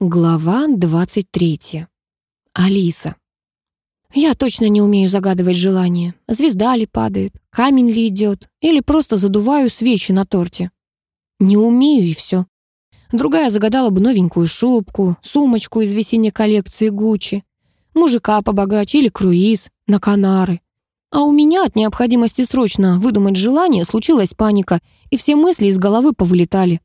Глава 23. Алиса. Я точно не умею загадывать желание. Звезда ли падает, камень ли идет, или просто задуваю свечи на торте. Не умею и все. Другая загадала бы новенькую шубку, сумочку из весенней коллекции Гуччи, мужика побогаче или круиз на Канары. А у меня от необходимости срочно выдумать желание случилась паника, и все мысли из головы повылетали.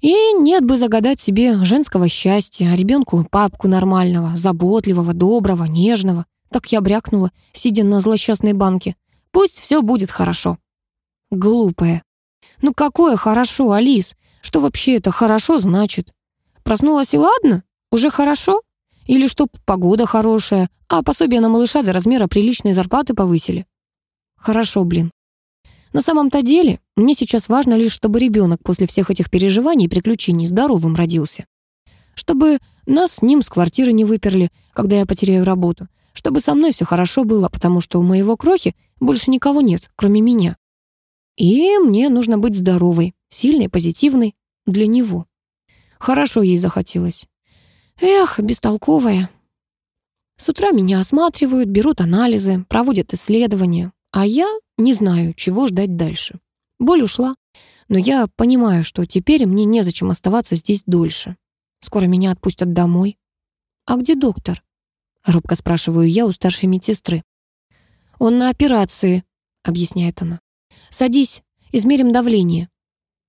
И нет бы загадать себе женского счастья, ребенку папку нормального, заботливого, доброго, нежного. Так я брякнула, сидя на злосчастной банке. Пусть все будет хорошо. Глупая. Ну какое хорошо, Алис? Что вообще это хорошо значит? Проснулась и ладно? Уже хорошо? Или чтоб погода хорошая, а пособие на малыша до размера приличной зарплаты повысили? Хорошо, блин. На самом-то деле, мне сейчас важно лишь, чтобы ребенок после всех этих переживаний и приключений здоровым родился. Чтобы нас с ним с квартиры не выперли, когда я потеряю работу. Чтобы со мной все хорошо было, потому что у моего крохи больше никого нет, кроме меня. И мне нужно быть здоровой, сильной, позитивной для него. Хорошо ей захотелось. Эх, бестолковая. С утра меня осматривают, берут анализы, проводят исследования. А я не знаю, чего ждать дальше. Боль ушла, но я понимаю, что теперь мне незачем оставаться здесь дольше. Скоро меня отпустят домой. «А где доктор?» — робко спрашиваю я у старшей медсестры. «Он на операции», — объясняет она. «Садись, измерим давление».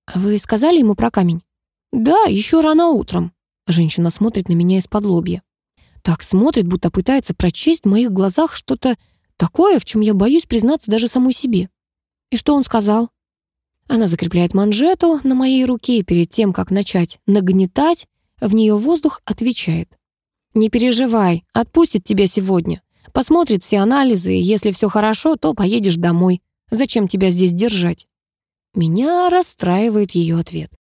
«А вы сказали ему про камень?» «Да, еще рано утром». Женщина смотрит на меня из-под лобья. Так смотрит, будто пытается прочесть в моих глазах что-то Такое, в чем я боюсь признаться даже самой себе. И что он сказал? Она закрепляет манжету на моей руке и перед тем, как начать нагнетать, в нее воздух отвечает. «Не переживай, отпустит тебя сегодня. Посмотрит все анализы, и если все хорошо, то поедешь домой. Зачем тебя здесь держать?» Меня расстраивает ее ответ.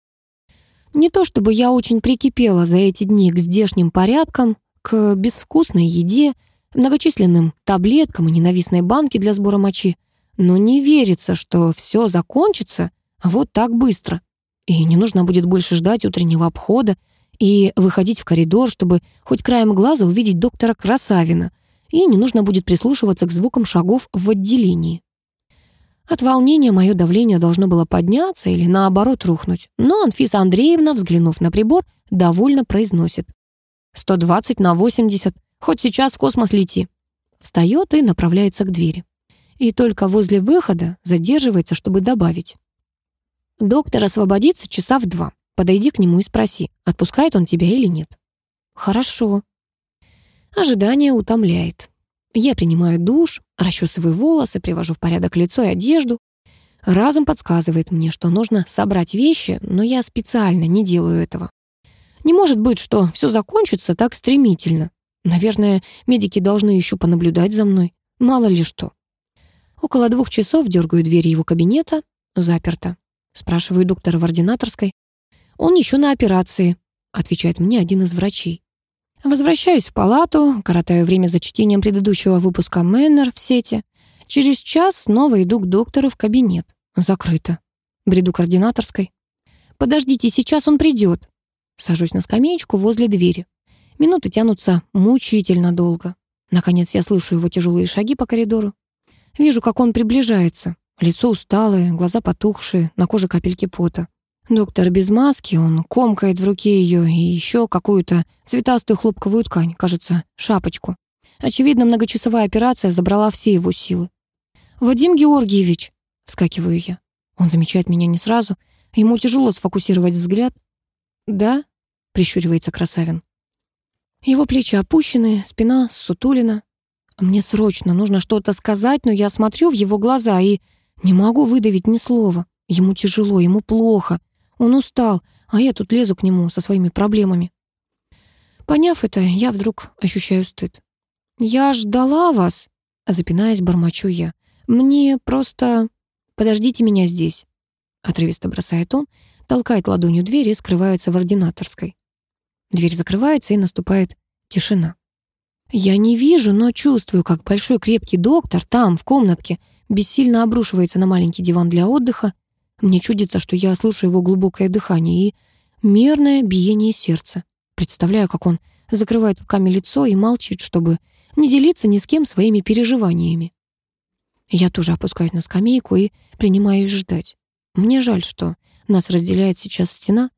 Не то чтобы я очень прикипела за эти дни к здешним порядкам, к безвкусной еде, многочисленным таблеткам и ненавистной банке для сбора мочи. Но не верится, что все закончится вот так быстро. И не нужно будет больше ждать утреннего обхода и выходить в коридор, чтобы хоть краем глаза увидеть доктора Красавина. И не нужно будет прислушиваться к звукам шагов в отделении. От волнения мое давление должно было подняться или наоборот рухнуть. Но Анфиса Андреевна, взглянув на прибор, довольно произносит. 120 на 80. Хоть сейчас в космос лети. Встает и направляется к двери. И только возле выхода задерживается, чтобы добавить. Доктор освободится часа в два. Подойди к нему и спроси, отпускает он тебя или нет. Хорошо. Ожидание утомляет. Я принимаю душ, расчесываю волосы, привожу в порядок лицо и одежду. Разум подсказывает мне, что нужно собрать вещи, но я специально не делаю этого. Не может быть, что все закончится так стремительно. Наверное, медики должны еще понаблюдать за мной. Мало ли что. Около двух часов дергаю дверь его кабинета. Заперто. Спрашиваю доктора в ординаторской. Он еще на операции, отвечает мне один из врачей. Возвращаюсь в палату, коротаю время за чтением предыдущего выпуска Мэннер в сети. Через час снова иду к доктору в кабинет. Закрыто. Бреду к ординаторской. «Подождите, сейчас он придет». Сажусь на скамеечку возле двери. Минуты тянутся мучительно долго. Наконец я слышу его тяжелые шаги по коридору. Вижу, как он приближается. Лицо усталое, глаза потухшие, на коже капельки пота. Доктор без маски, он комкает в руке ее и еще какую-то цветастую хлопковую ткань, кажется, шапочку. Очевидно, многочасовая операция забрала все его силы. «Вадим Георгиевич!» — вскакиваю я. Он замечает меня не сразу. Ему тяжело сфокусировать взгляд. «Да?» — прищуривается Красавин. Его плечи опущены, спина сутулина. Мне срочно нужно что-то сказать, но я смотрю в его глаза и не могу выдавить ни слова. Ему тяжело, ему плохо. Он устал, а я тут лезу к нему со своими проблемами. Поняв это, я вдруг ощущаю стыд. «Я ждала вас», — запинаясь, бормочу я. «Мне просто... Подождите меня здесь», — отрывисто бросает он, толкает ладонью дверь и скрывается в ординаторской. Дверь закрывается, и наступает тишина. Я не вижу, но чувствую, как большой крепкий доктор там, в комнатке, бессильно обрушивается на маленький диван для отдыха. Мне чудится, что я слышу его глубокое дыхание и мерное биение сердца. Представляю, как он закрывает руками лицо и молчит, чтобы не делиться ни с кем своими переживаниями. Я тоже опускаюсь на скамейку и принимаюсь ждать. Мне жаль, что нас разделяет сейчас стена,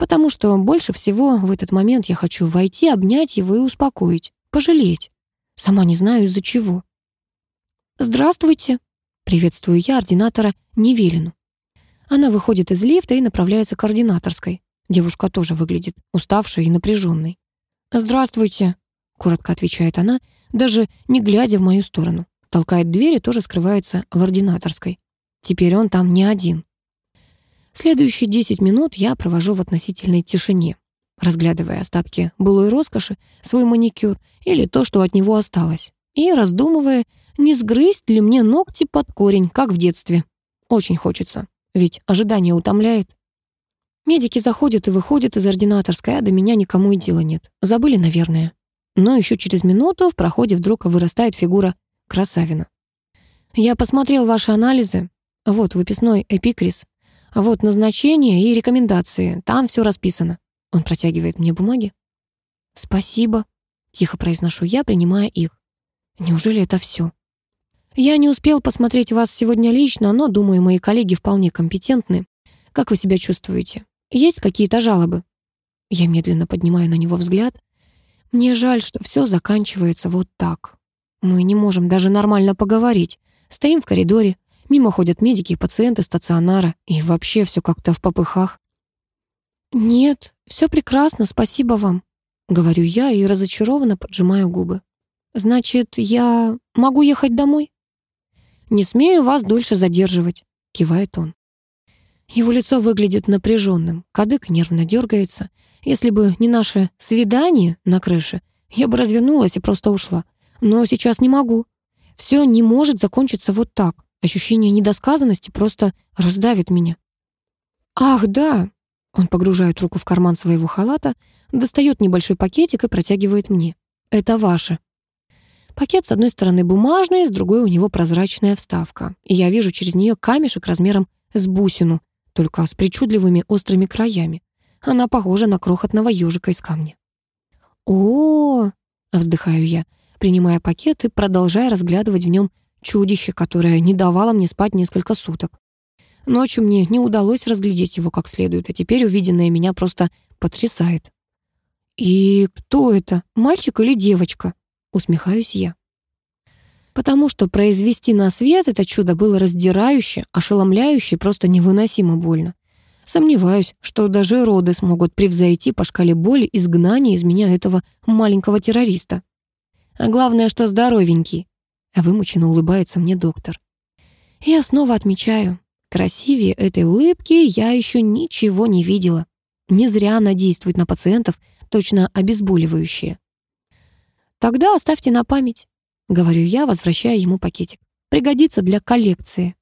потому что больше всего в этот момент я хочу войти, обнять его и успокоить, пожалеть. Сама не знаю, из-за чего. «Здравствуйте», — приветствую я ординатора Невелину. Она выходит из лифта и направляется к ординаторской. Девушка тоже выглядит уставшей и напряженной. «Здравствуйте», — коротко отвечает она, даже не глядя в мою сторону. Толкает дверь и тоже скрывается в ординаторской. Теперь он там не один. Следующие десять минут я провожу в относительной тишине, разглядывая остатки былой роскоши, свой маникюр или то, что от него осталось, и раздумывая, не сгрызть ли мне ногти под корень, как в детстве. Очень хочется, ведь ожидание утомляет. Медики заходят и выходят из ординаторской, а до меня никому и дела нет. Забыли, наверное. Но еще через минуту в проходе вдруг вырастает фигура Красавина. «Я посмотрел ваши анализы. Вот выписной эпикриз. Вот назначение и рекомендации. Там все расписано». Он протягивает мне бумаги. «Спасибо», — тихо произношу я, принимая их. «Неужели это все?» «Я не успел посмотреть вас сегодня лично, но, думаю, мои коллеги вполне компетентны. Как вы себя чувствуете? Есть какие-то жалобы?» Я медленно поднимаю на него взгляд. Мне жаль, что все заканчивается вот так. Мы не можем даже нормально поговорить. Стоим в коридоре, мимо ходят медики и пациенты стационара, и вообще все как-то в попыхах. «Нет, все прекрасно, спасибо вам», — говорю я и разочарованно поджимаю губы. «Значит, я могу ехать домой?» «Не смею вас дольше задерживать», — кивает он. Его лицо выглядит напряженным, кадык нервно дергается. Если бы не наше свидание на крыше, я бы развернулась и просто ушла. Но сейчас не могу. Все не может закончиться вот так. Ощущение недосказанности просто раздавит меня. «Ах, да!» Он погружает руку в карман своего халата, достает небольшой пакетик и протягивает мне. «Это ваше». Пакет с одной стороны бумажный, с другой у него прозрачная вставка. И я вижу через нее камешек размером с бусину, только с причудливыми острыми краями. Она похожа на крохотного ежика из камня. «О, -о, -о вздыхаю я, принимая пакет и продолжая разглядывать в нем чудище, которое не давало мне спать несколько суток. Ночью мне не удалось разглядеть его как следует, а теперь увиденное меня просто потрясает. «И кто это, мальчик или девочка?» — усмехаюсь я. Потому что произвести на свет это чудо было раздирающе, ошеломляюще, просто невыносимо больно. Сомневаюсь, что даже роды смогут превзойти по шкале боли изгнание из меня этого маленького террориста. А главное, что здоровенький. Вымученно улыбается мне доктор. Я снова отмечаю, красивее этой улыбки я еще ничего не видела. Не зря она действует на пациентов, точно обезболивающие. Тогда оставьте на память, говорю я, возвращая ему пакетик. Пригодится для коллекции.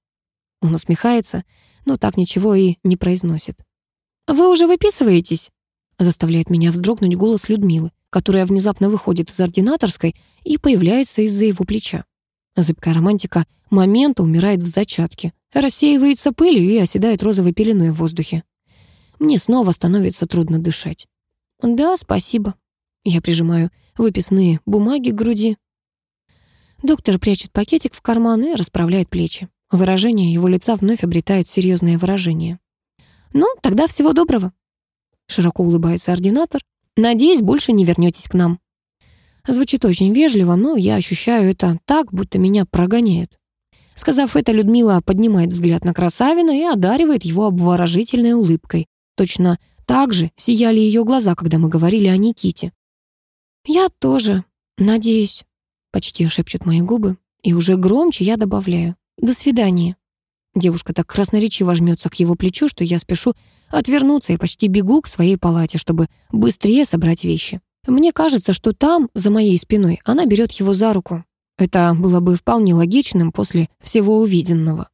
Он усмехается, но так ничего и не произносит. «Вы уже выписываетесь?» заставляет меня вздрогнуть голос Людмилы которая внезапно выходит из ординаторской и появляется из-за его плеча. Зыбкая романтика момента умирает в зачатке, рассеивается пылью и оседает розовой пеленой в воздухе. Мне снова становится трудно дышать. «Да, спасибо». Я прижимаю выписные бумаги к груди. Доктор прячет пакетик в карман и расправляет плечи. Выражение его лица вновь обретает серьезное выражение. «Ну, тогда всего доброго». Широко улыбается ординатор, Надеюсь, больше не вернетесь к нам». Звучит очень вежливо, но я ощущаю это так, будто меня прогоняют. Сказав это, Людмила поднимает взгляд на Красавина и одаривает его обворожительной улыбкой. Точно так же сияли ее глаза, когда мы говорили о Никите. «Я тоже, надеюсь», — почти шепчут мои губы, и уже громче я добавляю «До свидания». Девушка так красноречиво жмется к его плечу, что я спешу отвернуться и почти бегу к своей палате, чтобы быстрее собрать вещи. Мне кажется, что там, за моей спиной, она берет его за руку. Это было бы вполне логичным после всего увиденного.